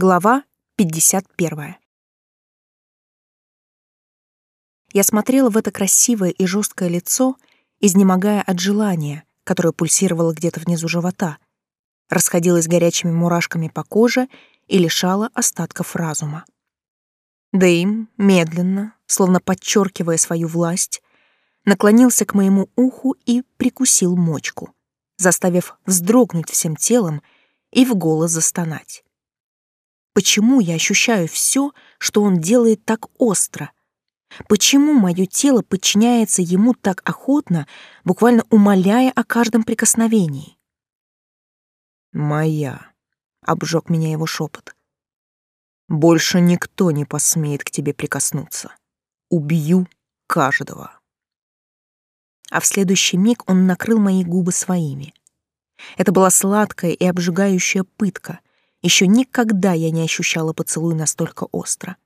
Глава 51. Я смотрела в это красивое и жесткое лицо, изнемогая от желания, которое пульсировало где-то внизу живота, расходилось горячими мурашками по коже и лишало остатков разума. Дэйм медленно, словно подчеркивая свою власть, наклонился к моему уху и прикусил мочку, заставив вздрогнуть всем телом и в голос застонать. Почему я ощущаю все, что он делает так остро? Почему мое тело подчиняется ему так охотно, буквально умоляя о каждом прикосновении? «Моя», — обжег меня его шепот. «Больше никто не посмеет к тебе прикоснуться. Убью каждого». А в следующий миг он накрыл мои губы своими. Это была сладкая и обжигающая пытка, еще никогда я не ощущала поцелуй настолько остро.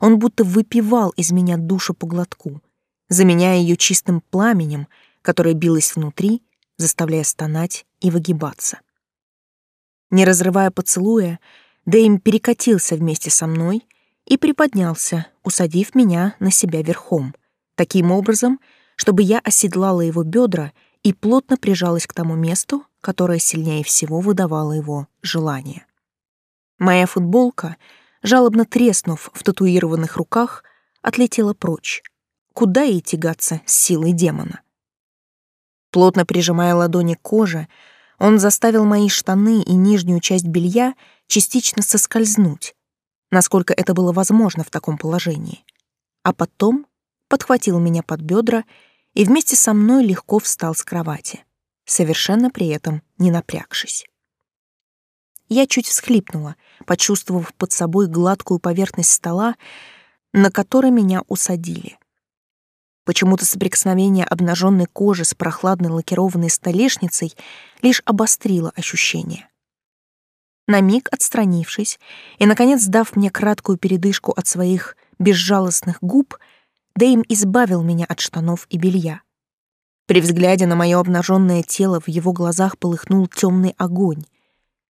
Он будто выпивал из меня душу по глотку, заменяя ее чистым пламенем, которое билось внутри, заставляя стонать и выгибаться. Не разрывая поцелуя, Дэйм перекатился вместе со мной и приподнялся, усадив меня на себя верхом, таким образом, чтобы я оседлала его бедра и плотно прижалась к тому месту, которое сильнее всего выдавало его желание. Моя футболка, жалобно треснув в татуированных руках, отлетела прочь. Куда ей тягаться с силой демона? Плотно прижимая ладони к коже, он заставил мои штаны и нижнюю часть белья частично соскользнуть, насколько это было возможно в таком положении. А потом подхватил меня под бедра и вместе со мной легко встал с кровати совершенно при этом не напрягшись. Я чуть всхлипнула, почувствовав под собой гладкую поверхность стола, на которой меня усадили. Почему-то соприкосновение обнаженной кожи с прохладной лакированной столешницей лишь обострило ощущение. На миг отстранившись и, наконец, дав мне краткую передышку от своих безжалостных губ, Дэйм избавил меня от штанов и белья. При взгляде на мое обнаженное тело в его глазах полыхнул темный огонь.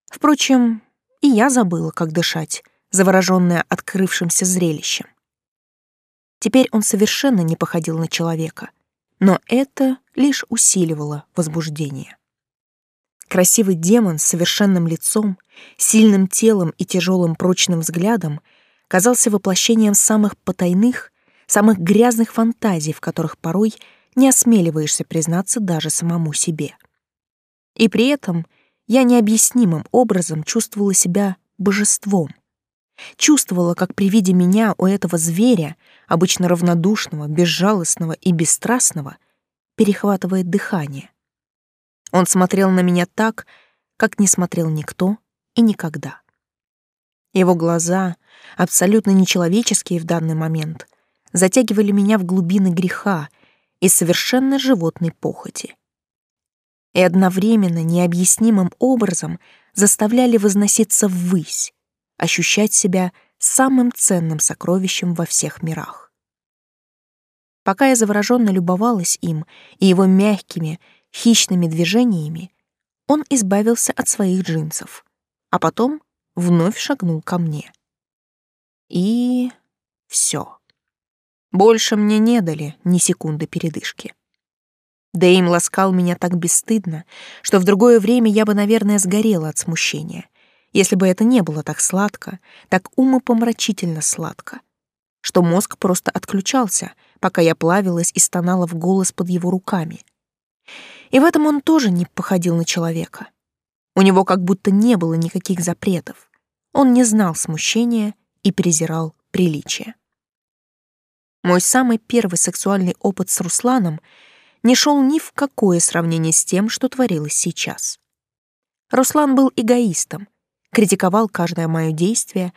Впрочем, и я забыла, как дышать, завороженная открывшимся зрелищем. Теперь он совершенно не походил на человека, но это лишь усиливало возбуждение. Красивый демон с совершенным лицом, сильным телом и тяжелым прочным взглядом казался воплощением самых потайных, самых грязных фантазий, в которых порой — не осмеливаешься признаться даже самому себе. И при этом я необъяснимым образом чувствовала себя божеством. Чувствовала, как при виде меня у этого зверя, обычно равнодушного, безжалостного и бесстрастного, перехватывает дыхание. Он смотрел на меня так, как не смотрел никто и никогда. Его глаза, абсолютно нечеловеческие в данный момент, затягивали меня в глубины греха, и совершенно животной похоти. И одновременно необъяснимым образом заставляли возноситься ввысь, ощущать себя самым ценным сокровищем во всех мирах. Пока я завороженно любовалась им и его мягкими, хищными движениями, он избавился от своих джинсов, а потом вновь шагнул ко мне. И все. Больше мне не дали ни секунды передышки. Дэйм ласкал меня так бесстыдно, что в другое время я бы, наверное, сгорела от смущения, если бы это не было так сладко, так умопомрачительно сладко, что мозг просто отключался, пока я плавилась и стонала в голос под его руками. И в этом он тоже не походил на человека. У него как будто не было никаких запретов. Он не знал смущения и презирал приличие. Мой самый первый сексуальный опыт с Русланом не шел ни в какое сравнение с тем, что творилось сейчас. Руслан был эгоистом, критиковал каждое мое действие,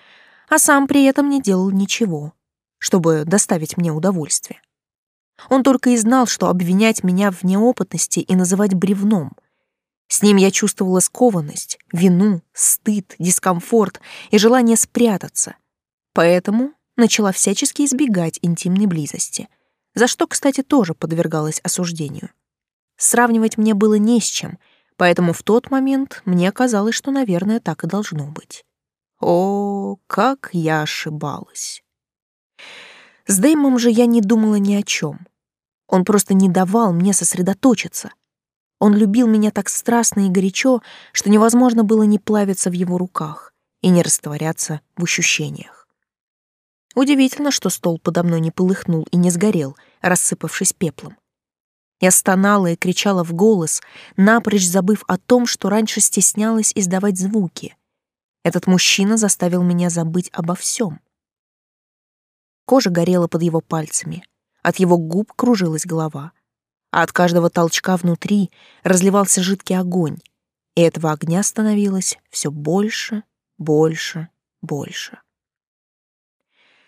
а сам при этом не делал ничего, чтобы доставить мне удовольствие. Он только и знал, что обвинять меня в неопытности и называть бревном. С ним я чувствовала скованность, вину, стыд, дискомфорт и желание спрятаться. Поэтому начала всячески избегать интимной близости, за что, кстати, тоже подвергалась осуждению. Сравнивать мне было не с чем, поэтому в тот момент мне казалось, что, наверное, так и должно быть. О, как я ошибалась. С Дэймом же я не думала ни о чем. Он просто не давал мне сосредоточиться. Он любил меня так страстно и горячо, что невозможно было не плавиться в его руках и не растворяться в ощущениях. Удивительно, что стол подо мной не полыхнул и не сгорел, рассыпавшись пеплом. Я стонала и кричала в голос, напрочь забыв о том, что раньше стеснялась издавать звуки. Этот мужчина заставил меня забыть обо всем. Кожа горела под его пальцами, от его губ кружилась голова, а от каждого толчка внутри разливался жидкий огонь, и этого огня становилось все больше, больше, больше.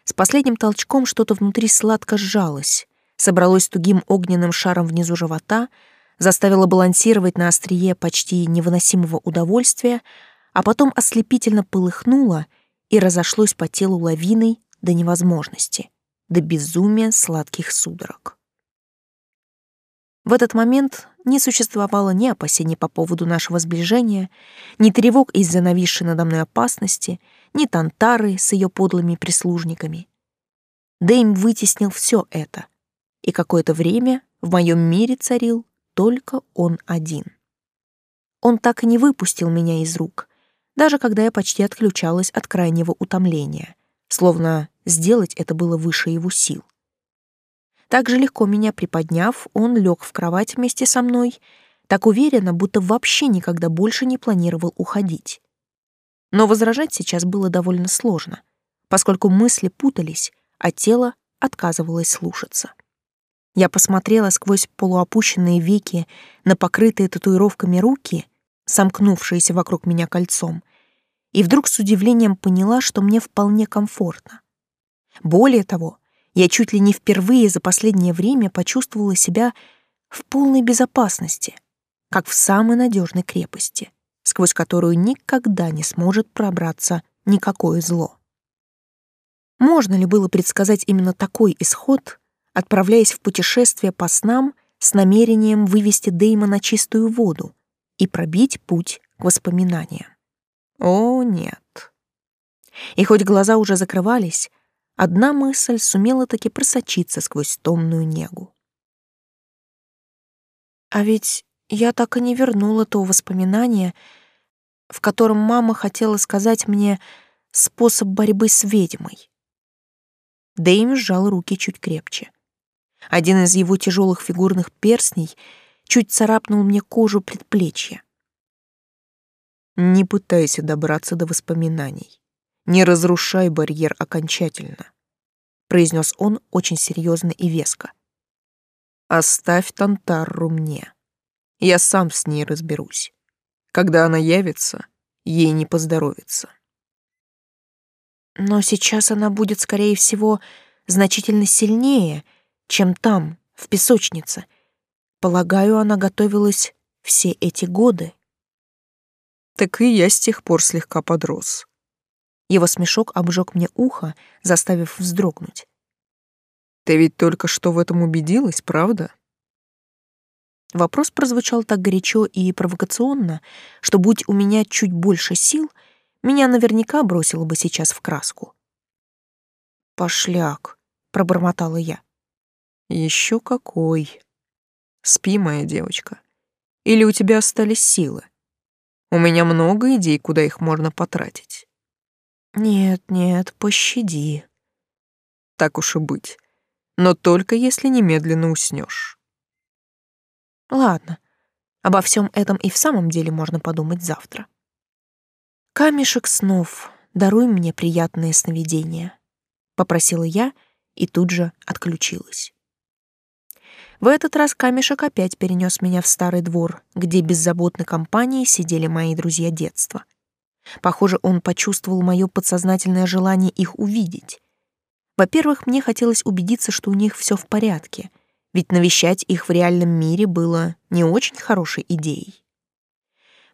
С последним толчком что-то внутри сладко сжалось, собралось тугим огненным шаром внизу живота, заставило балансировать на острие почти невыносимого удовольствия, а потом ослепительно полыхнуло и разошлось по телу лавиной до невозможности, до безумия сладких судорог. В этот момент не существовало ни опасений по поводу нашего сближения, ни тревог из-за нависшей надо мной опасности, ни Тантары с ее подлыми прислужниками. Дэйм вытеснил все это, и какое-то время в моем мире царил только он один. Он так и не выпустил меня из рук, даже когда я почти отключалась от крайнего утомления, словно сделать это было выше его сил. Так же легко меня приподняв, он лег в кровать вместе со мной, так уверенно, будто вообще никогда больше не планировал уходить. Но возражать сейчас было довольно сложно, поскольку мысли путались, а тело отказывалось слушаться. Я посмотрела сквозь полуопущенные веки на покрытые татуировками руки, сомкнувшиеся вокруг меня кольцом, и вдруг с удивлением поняла, что мне вполне комфортно. Более того, я чуть ли не впервые за последнее время почувствовала себя в полной безопасности, как в самой надежной крепости, сквозь которую никогда не сможет пробраться никакое зло. Можно ли было предсказать именно такой исход, отправляясь в путешествие по снам с намерением вывести Дейма на чистую воду и пробить путь к воспоминаниям. О, нет. И хоть глаза уже закрывались, одна мысль сумела таки просочиться сквозь томную негу. А ведь я так и не вернула то воспоминание, в котором мама хотела сказать мне способ борьбы с ведьмой. Дэйм сжал руки чуть крепче. Один из его тяжелых фигурных перстней чуть царапнул мне кожу предплечья. Не пытайся добраться до воспоминаний. Не разрушай барьер окончательно, произнес он очень серьезно и веско. Оставь Тантарру мне. Я сам с ней разберусь. Когда она явится, ей не поздоровится. Но сейчас она будет, скорее всего, значительно сильнее, чем там, в песочнице. Полагаю, она готовилась все эти годы. Так и я с тех пор слегка подрос. Его смешок обжег мне ухо, заставив вздрогнуть. Ты ведь только что в этом убедилась, правда? Вопрос прозвучал так горячо и провокационно, что будь у меня чуть больше сил, меня наверняка бросило бы сейчас в краску. «Пошляк», — пробормотала я. Еще какой. Спи, моя девочка. Или у тебя остались силы? У меня много идей, куда их можно потратить. Нет, нет, пощади. Так уж и быть. Но только если немедленно уснешь. Ладно. Обо всем этом и в самом деле можно подумать завтра. Камешек снов, даруй мне приятные сновидения, попросила я и тут же отключилась. В этот раз камешек опять перенес меня в старый двор, где беззаботной компанией сидели мои друзья детства. Похоже, он почувствовал мое подсознательное желание их увидеть. Во-первых, мне хотелось убедиться, что у них все в порядке, ведь навещать их в реальном мире было не очень хорошей идеей.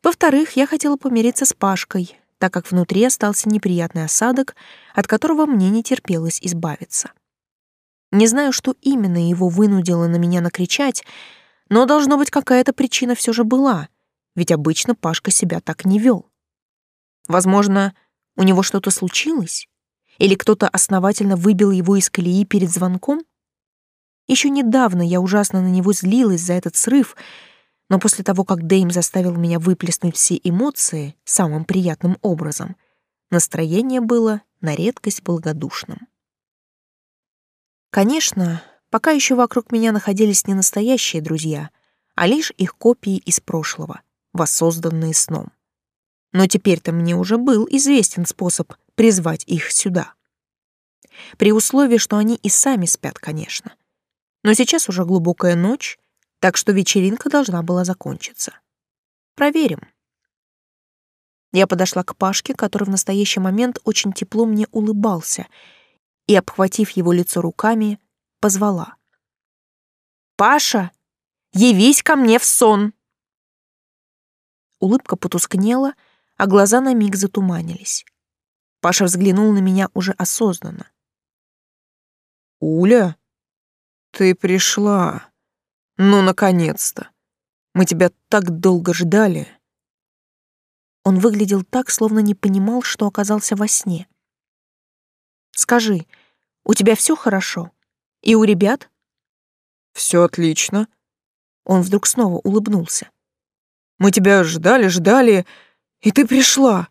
Во-вторых, я хотела помириться с Пашкой, так как внутри остался неприятный осадок, от которого мне не терпелось избавиться. Не знаю, что именно его вынудило на меня накричать, но должно быть какая-то причина все же была, ведь обычно Пашка себя так не вел. Возможно, У него что-то случилось? Или кто-то основательно выбил его из колеи перед звонком? Еще недавно я ужасно на него злилась за этот срыв, но после того, как Дэйм заставил меня выплеснуть все эмоции самым приятным образом, настроение было на редкость благодушным. Конечно, пока еще вокруг меня находились не настоящие друзья, а лишь их копии из прошлого, воссозданные сном. Но теперь-то мне уже был известен способ призвать их сюда. При условии, что они и сами спят, конечно. Но сейчас уже глубокая ночь, так что вечеринка должна была закончиться. Проверим. Я подошла к Пашке, который в настоящий момент очень тепло мне улыбался, и, обхватив его лицо руками, позвала. «Паша, явись ко мне в сон!» Улыбка потускнела, а глаза на миг затуманились. Паша взглянул на меня уже осознанно. «Уля, ты пришла. Ну, наконец-то. Мы тебя так долго ждали». Он выглядел так, словно не понимал, что оказался во сне. «Скажи, у тебя все хорошо? И у ребят?» «Все отлично». Он вдруг снова улыбнулся. Мы тебя ждали, ждали, и ты пришла.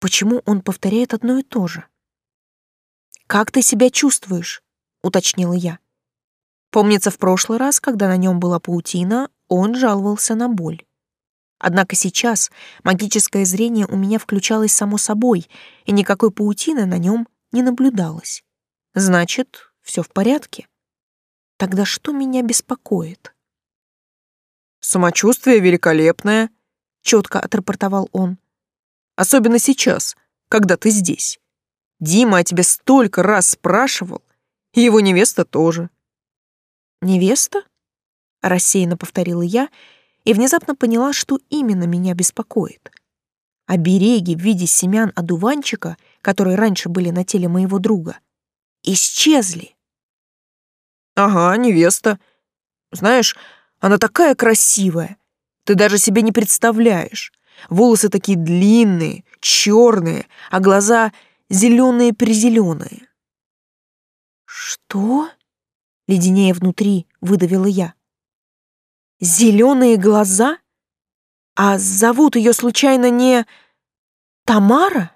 Почему он повторяет одно и то же? Как ты себя чувствуешь? уточнила я. Помнится, в прошлый раз, когда на нем была паутина, он жаловался на боль. Однако сейчас магическое зрение у меня включалось само собой, и никакой паутины на нем не наблюдалось. Значит, все в порядке. Тогда что меня беспокоит? Самочувствие великолепное, четко отрапортовал он. Особенно сейчас, когда ты здесь. Дима о тебе столько раз спрашивал, и его невеста тоже. Невеста? рассеянно повторила я и внезапно поняла, что именно меня беспокоит. Обереги в виде семян одуванчика, которые раньше были на теле моего друга, исчезли. Ага, невеста. Знаешь, она такая красивая. Ты даже себе не представляешь. Волосы такие длинные, черные, а глаза зеленые-призеленые. Что? Леденее внутри выдавила я. Зеленые глаза? А зовут ее случайно не Тамара?